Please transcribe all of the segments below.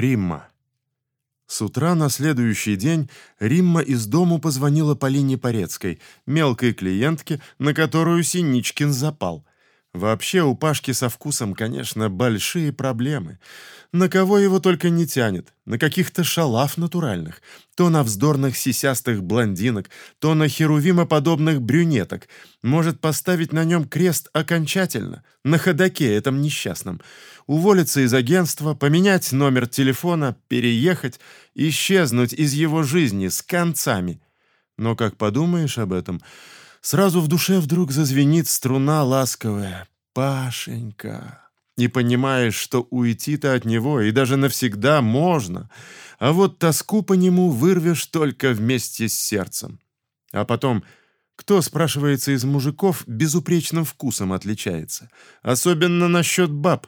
Римма. С утра на следующий день Римма из дому позвонила Полине Порецкой, мелкой клиентке, на которую Синичкин запал. Вообще у Пашки со вкусом, конечно, большие проблемы. На кого его только не тянет, на каких-то шалав натуральных, то на вздорных сисястых блондинок, то на херувимоподобных брюнеток. Может поставить на нем крест окончательно, на ходаке этом несчастном. Уволиться из агентства, поменять номер телефона, переехать, исчезнуть из его жизни с концами. Но как подумаешь об этом, сразу в душе вдруг зазвенит струна ласковая. «Пашенька!» И понимаешь, что уйти-то от него и даже навсегда можно, а вот тоску по нему вырвешь только вместе с сердцем. А потом, кто, спрашивается, из мужиков безупречным вкусом отличается? Особенно насчет баб.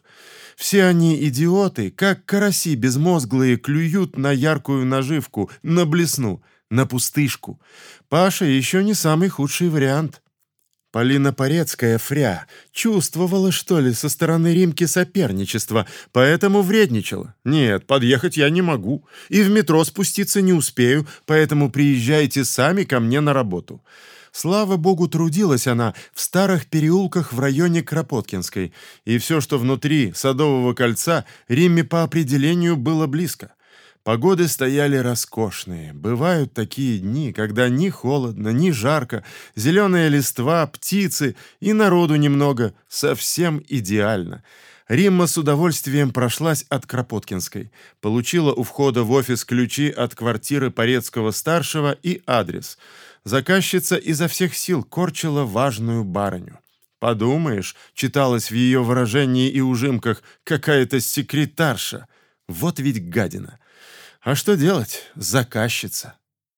Все они идиоты, как караси безмозглые клюют на яркую наживку, на блесну, на пустышку. Паша еще не самый худший вариант. Полина Порецкая, фря, чувствовала, что ли, со стороны Римки соперничество, поэтому вредничала. Нет, подъехать я не могу, и в метро спуститься не успею, поэтому приезжайте сами ко мне на работу. Слава богу, трудилась она в старых переулках в районе Кропоткинской, и все, что внутри Садового кольца, Римме по определению было близко. Погоды стояли роскошные. Бывают такие дни, когда ни холодно, ни жарко, зеленая листва, птицы и народу немного. Совсем идеально. Римма с удовольствием прошлась от Кропоткинской, получила у входа в офис ключи от квартиры Порецкого-старшего и адрес. Заказчица изо всех сил корчила важную барыню. «Подумаешь», — читалось в ее выражении и ужимках, «какая-то секретарша». Вот ведь гадина. А что делать? Заказчица.